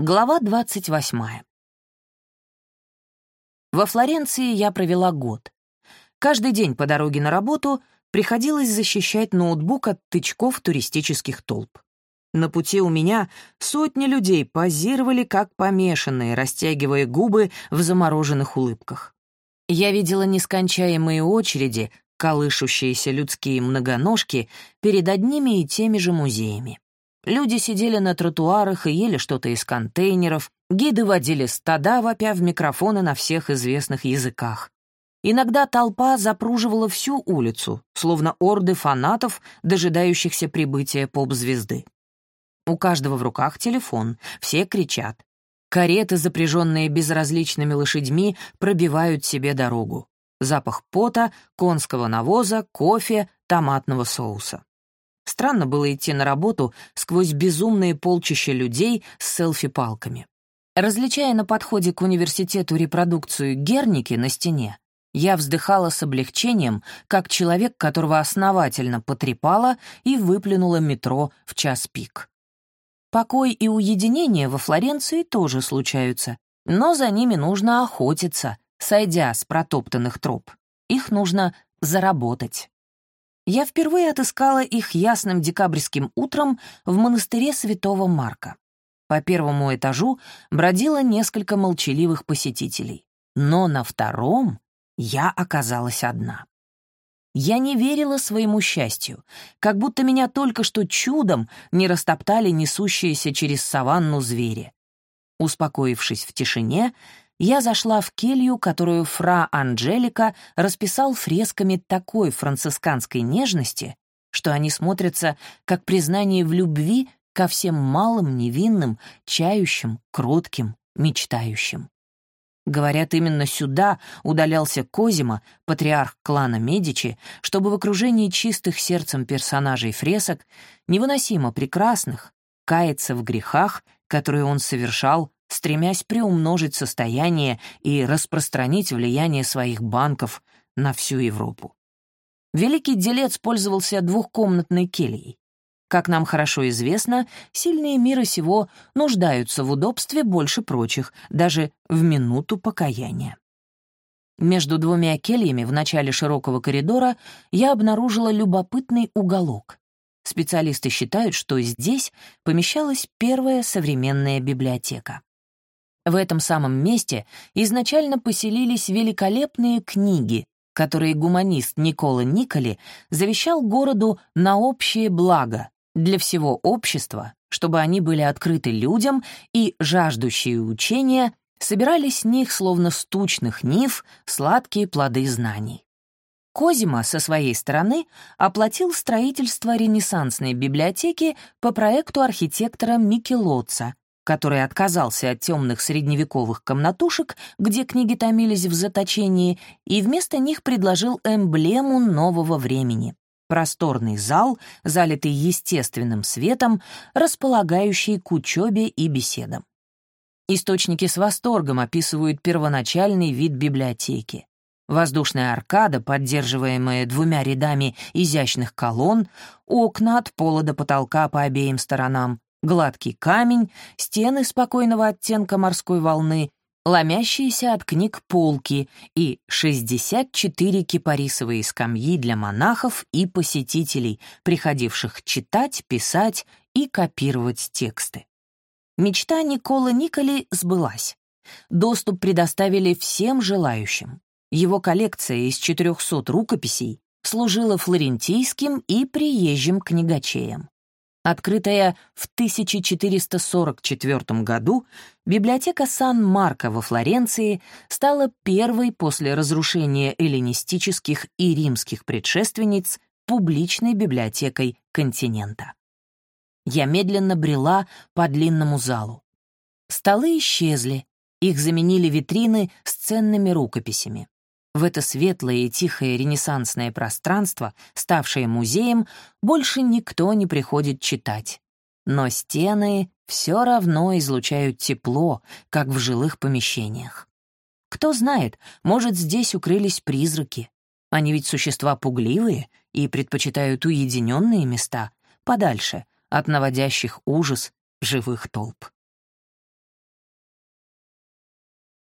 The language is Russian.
Глава 28. Во Флоренции я провела год. Каждый день по дороге на работу приходилось защищать ноутбук от тычков туристических толп. На пути у меня сотни людей позировали как помешанные, растягивая губы в замороженных улыбках. Я видела нескончаемые очереди, колышущиеся людские многоножки перед одними и теми же музеями. Люди сидели на тротуарах и ели что-то из контейнеров, гиды водили стада, вопя в микрофоны на всех известных языках. Иногда толпа запруживала всю улицу, словно орды фанатов, дожидающихся прибытия поп-звезды. У каждого в руках телефон, все кричат. Кареты, запряженные безразличными лошадьми, пробивают себе дорогу. Запах пота, конского навоза, кофе, томатного соуса. Странно было идти на работу сквозь безумные полчища людей с селфи-палками. Различая на подходе к университету репродукцию Герники на стене, я вздыхала с облегчением, как человек, которого основательно потрепало и выплюнуло метро в час пик. Покой и уединение во Флоренции тоже случаются, но за ними нужно охотиться, сойдя с протоптанных троп. Их нужно заработать я впервые отыскала их ясным декабрьским утром в монастыре святого Марка. По первому этажу бродило несколько молчаливых посетителей, но на втором я оказалась одна. Я не верила своему счастью, как будто меня только что чудом не растоптали несущиеся через саванну звери. Успокоившись в тишине, я зашла в келью, которую фра Анджелика расписал фресками такой францисканской нежности, что они смотрятся как признание в любви ко всем малым, невинным, чающим, кротким, мечтающим. Говорят, именно сюда удалялся Козима, патриарх клана Медичи, чтобы в окружении чистых сердцем персонажей фресок, невыносимо прекрасных, каяться в грехах, которые он совершал стремясь приумножить состояние и распространить влияние своих банков на всю Европу. Великий делец пользовался двухкомнатной кельей. Как нам хорошо известно, сильные мира сего нуждаются в удобстве больше прочих, даже в минуту покаяния. Между двумя кельями в начале широкого коридора я обнаружила любопытный уголок. Специалисты считают, что здесь помещалась первая современная библиотека. В этом самом месте изначально поселились великолепные книги, которые гуманист Никола Николи завещал городу на общее благо для всего общества, чтобы они были открыты людям и жаждущие учения собирали с них, словно стучных нив, сладкие плоды знаний. Козима со своей стороны оплатил строительство Ренессансной библиотеки по проекту архитектора Микелоца, который отказался от темных средневековых комнатушек, где книги томились в заточении, и вместо них предложил эмблему нового времени — просторный зал, залитый естественным светом, располагающий к учебе и беседам. Источники с восторгом описывают первоначальный вид библиотеки. Воздушная аркада, поддерживаемая двумя рядами изящных колонн, окна от пола до потолка по обеим сторонам, Гладкий камень, стены спокойного оттенка морской волны, ломящиеся от книг полки и 64 кипарисовые скамьи для монахов и посетителей, приходивших читать, писать и копировать тексты. Мечта Никола Николи сбылась. Доступ предоставили всем желающим. Его коллекция из 400 рукописей служила флорентийским и приезжим книгачеям. Открытая в 1444 году, библиотека Сан-Марко во Флоренции стала первой после разрушения эллинистических и римских предшественниц публичной библиотекой континента. Я медленно брела по длинному залу. Столы исчезли, их заменили витрины с ценными рукописями. В это светлое и тихое ренессансное пространство, ставшее музеем, больше никто не приходит читать. Но стены все равно излучают тепло, как в жилых помещениях. Кто знает, может, здесь укрылись призраки. Они ведь существа пугливые и предпочитают уединенные места, подальше от наводящих ужас живых толп.